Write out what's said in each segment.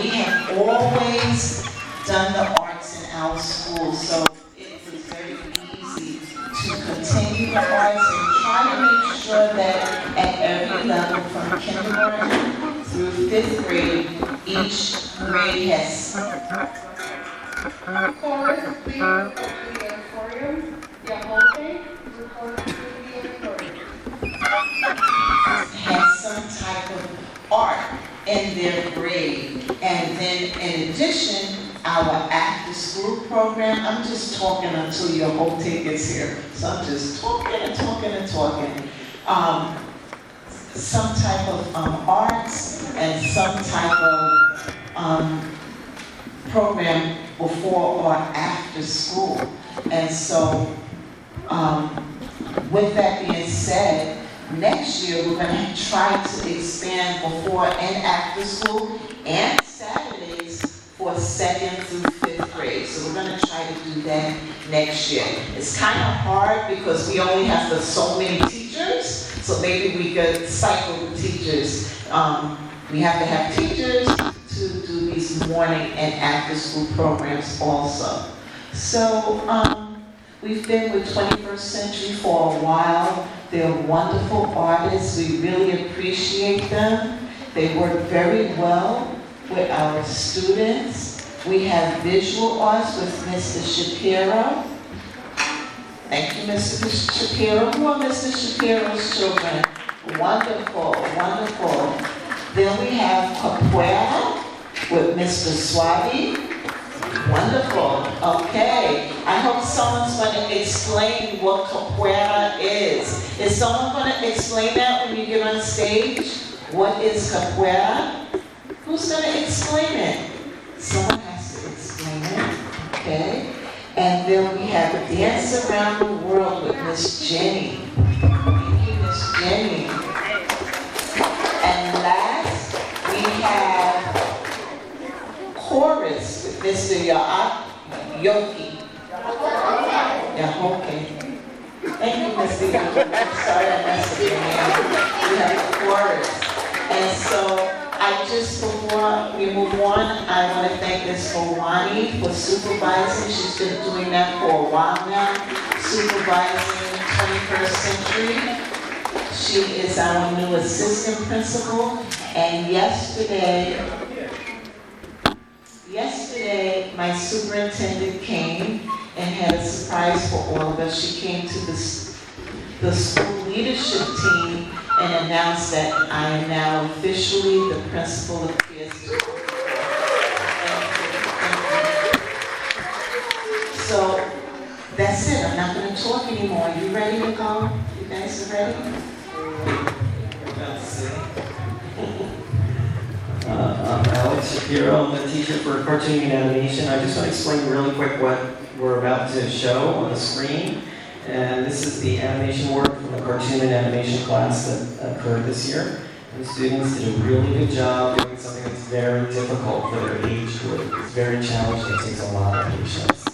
we have always done the arts in our school, so it was very easy to continue the arts and try to make sure that at every level, from kindergarten through fifth grade, each grade has the auditorium, the the has some type of art in their grade. And then in addition, our after-school program, I'm just talking until your whole ticket's here. So I'm just talking and talking and talking. Um, some type of um, arts and some type of um, program before or after school. And so, um, with that being said, next year, we're gonna try to expand before and after school and Saturdays for second through fifth grade. So we're gonna try to do that next year. It's kind of hard because we only have the so many teachers, so maybe we could cycle the teachers. Um, we have to have teachers to do these morning and after-school programs also. So, um, we've been with 21st Century for a while. They're wonderful artists. We really appreciate them. They work very well with our students. We have visual arts with Mr. Shapiro. Thank you, Mr. Shapiro. Who are Mr. Shapiro's children? Wonderful, wonderful. Then we have capoeira with Mr. Suave. Wonderful. Okay. I hope someone's going to explain what capoeira is. Is someone going to explain that when you get on stage? What is capoeira? Who's going to explain it? Someone has to explain it. Okay. And then we have a Dance Around the World with Miss Jenny. Yoki. Yahoke. Thank you. I'm sorry I messed up your name. We have a chorus. And so I just, before we move on, I want to thank Ms. Owani for supervising. She's been doing that for a while now, supervising 21st Century. She is our new assistant principal. And yesterday, Yesterday, my superintendent came and had a surprise for all of us. She came to the, the school leadership team and announced that I am now officially the principal of PS2. So, that's it, I'm not gonna talk anymore. You ready to go? You guys are ready? Uh, I'm Alex Shapiro, I'm the teacher for cartooning and animation. I just want to explain really quick what we're about to show on the screen. And this is the animation work from the cartoon and animation class that occurred this year. And the students did a really good job doing something that's very difficult for their age group. It's very challenging, it takes a lot of patience.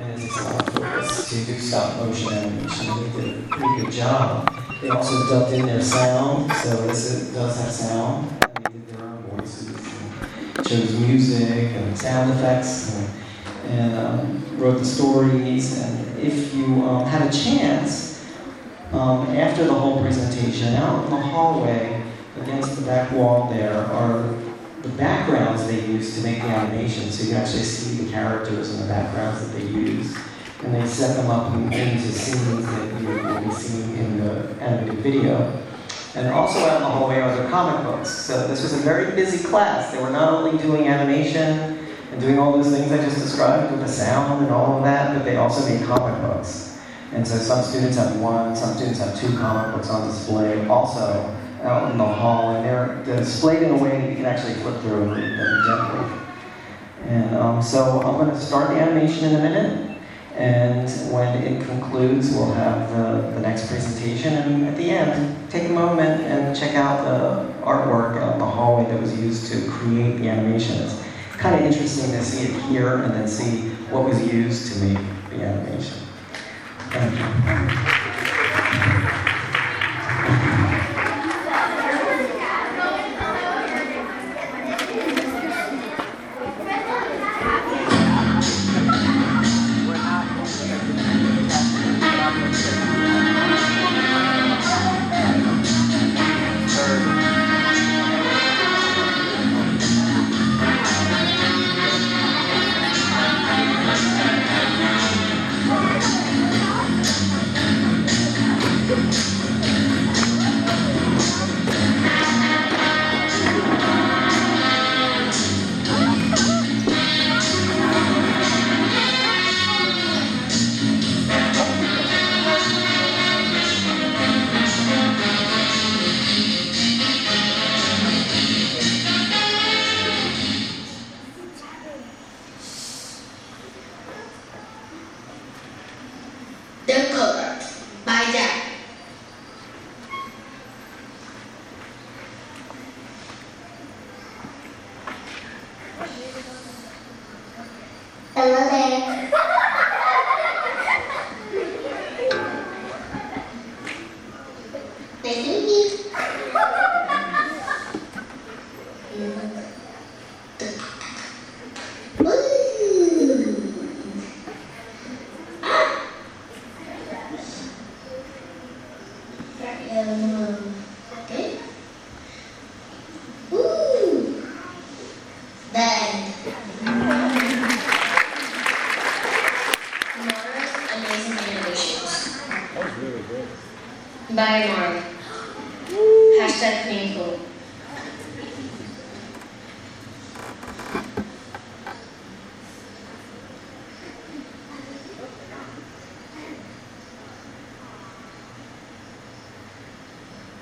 And it takes a lot of focus to do stop motion animation. They did a pretty good job. They also dubbed in their sound, so this is, does have sound. And chose music and sound effects and, and um, wrote the stories. And if you um, had a chance, um, after the whole presentation, out in the hallway against the back wall there are the backgrounds they use to make the animation. So you actually see the characters and the backgrounds that they use. And they set them up in- into scenes that you will be seeing in the animated video. And also out in the hallway are the comic books. So this was a very busy class. They were not only doing animation and doing all those things I just described with the sound and all of that, but they also made comic books. And so some students have one, some students have two comic books on display also out in the hall. And they're, they're displayed in a way that you can actually flip through and read them gently. And um, so I'm going to start the animation in a minute. And when it concludes, we'll have the, the next presentation. And at the end, take a moment and check out the artwork out the hallway that was used to create the animation. It's kind of interesting to see it here and then see what was used to make the animation. Thank you.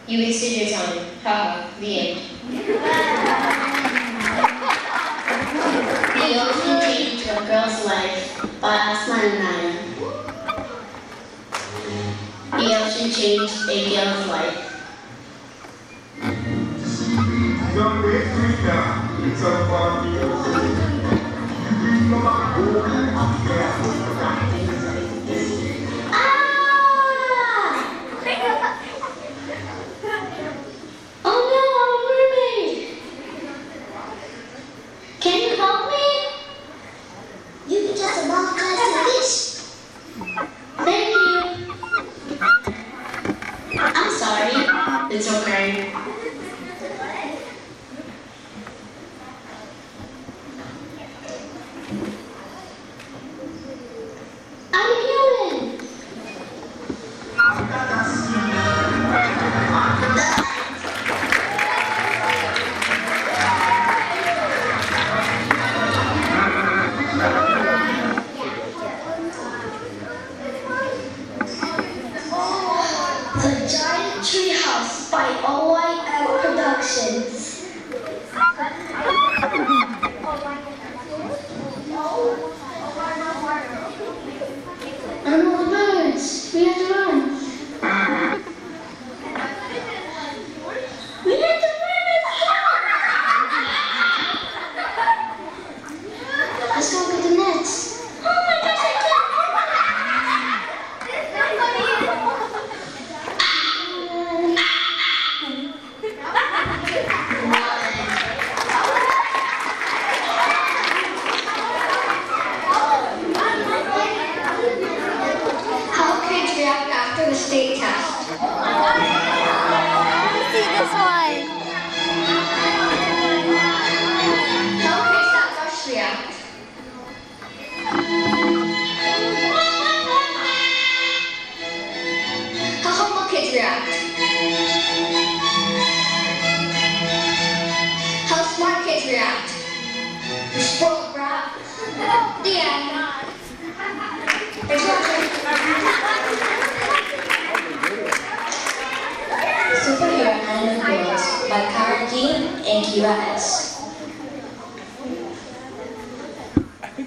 You wasted your time. Haha. The end. The ocean changed a girl's life by Aslan Nine. The ocean changed a girl's life. Young Red Street now, it's a fun Ah! The Giant Treehouse by OYL Productions. I know the birds. We have to run. Let's go get the nets. Oh my gosh, I can't. How kids state test. see this one. How kids react. How smart kids react. Spoiled brat. The end. By G and Kira S. You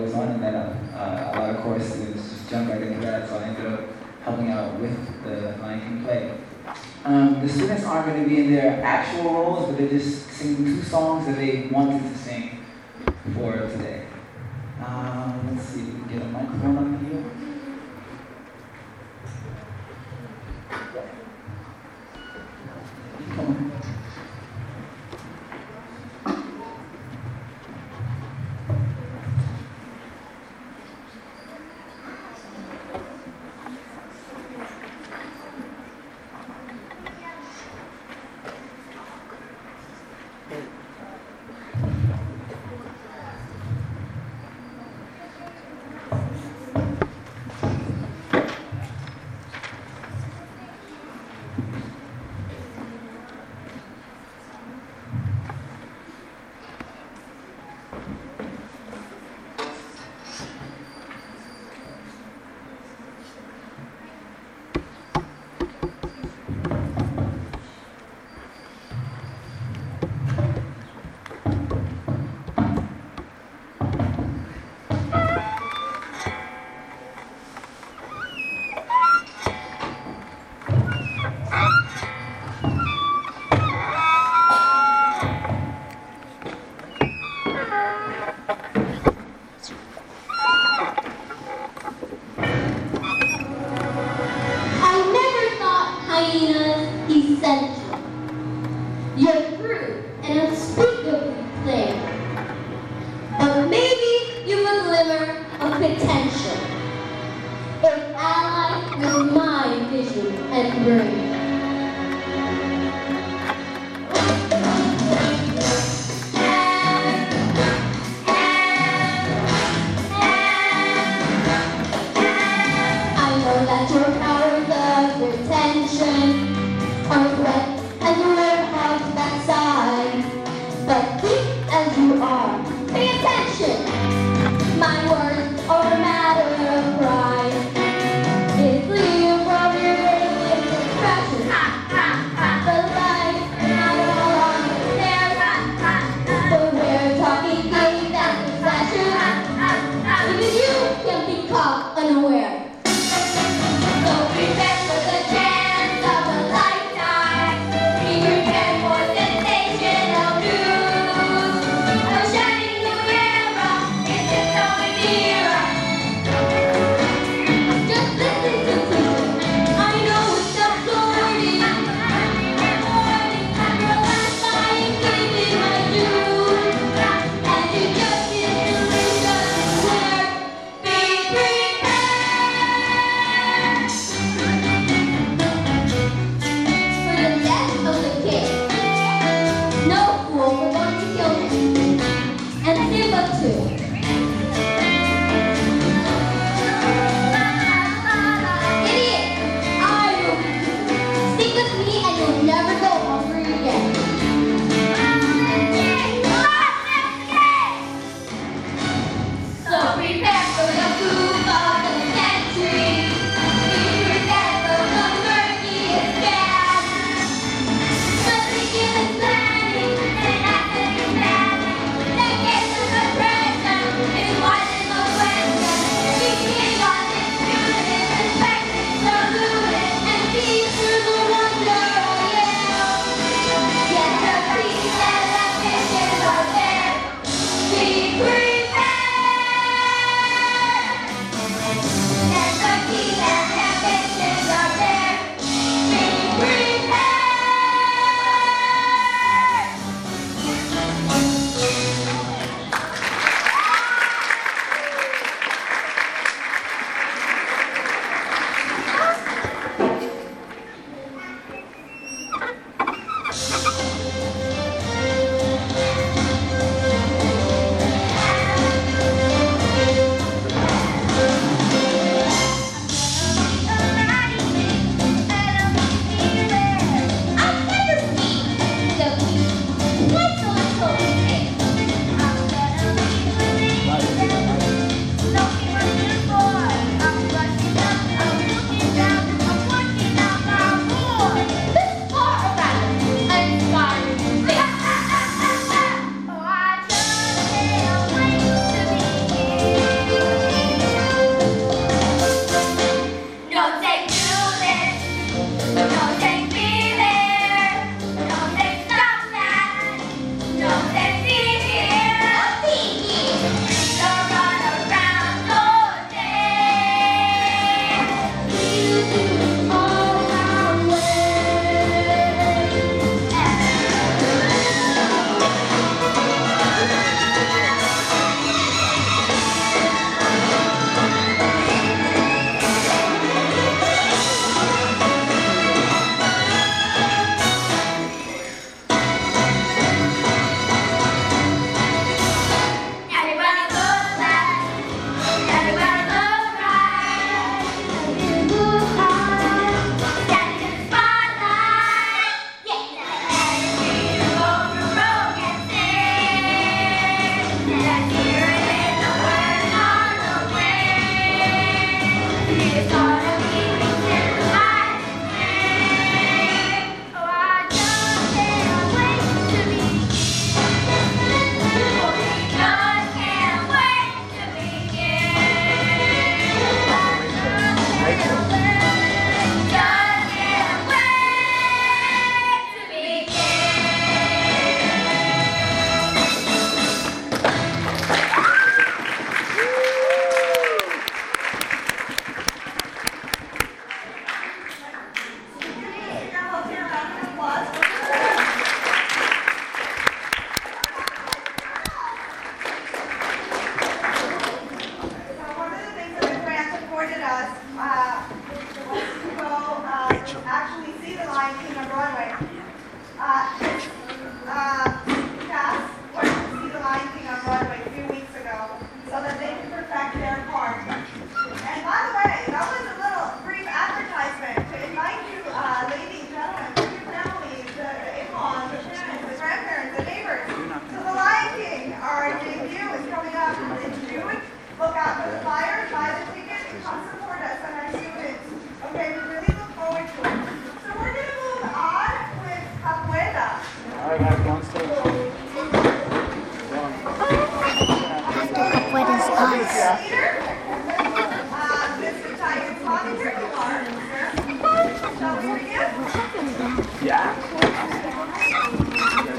goes on, and then uh, a lot of choruses jump right into that, so I ended up helping out with the Lion King play. Um, the students aren't going to be in their actual roles, but they're just singing two songs that they wanted to sing for today. Um, let's see, if we can get a microphone up here. you are.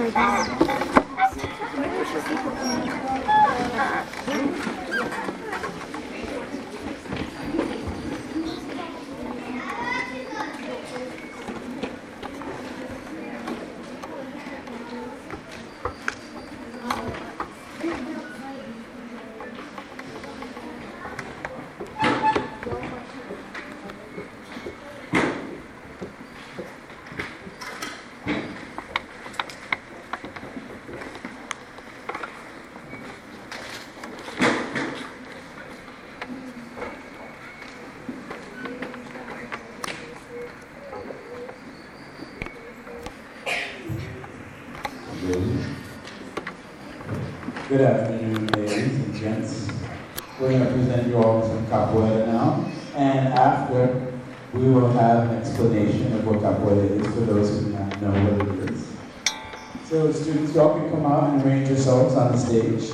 đồ. Good afternoon, ladies and gents. We're going to present you all some capoeira now, and after, we will have an explanation of what capoeira is for those who do not know what it is. So students, y'all can come out and arrange yourselves on the stage.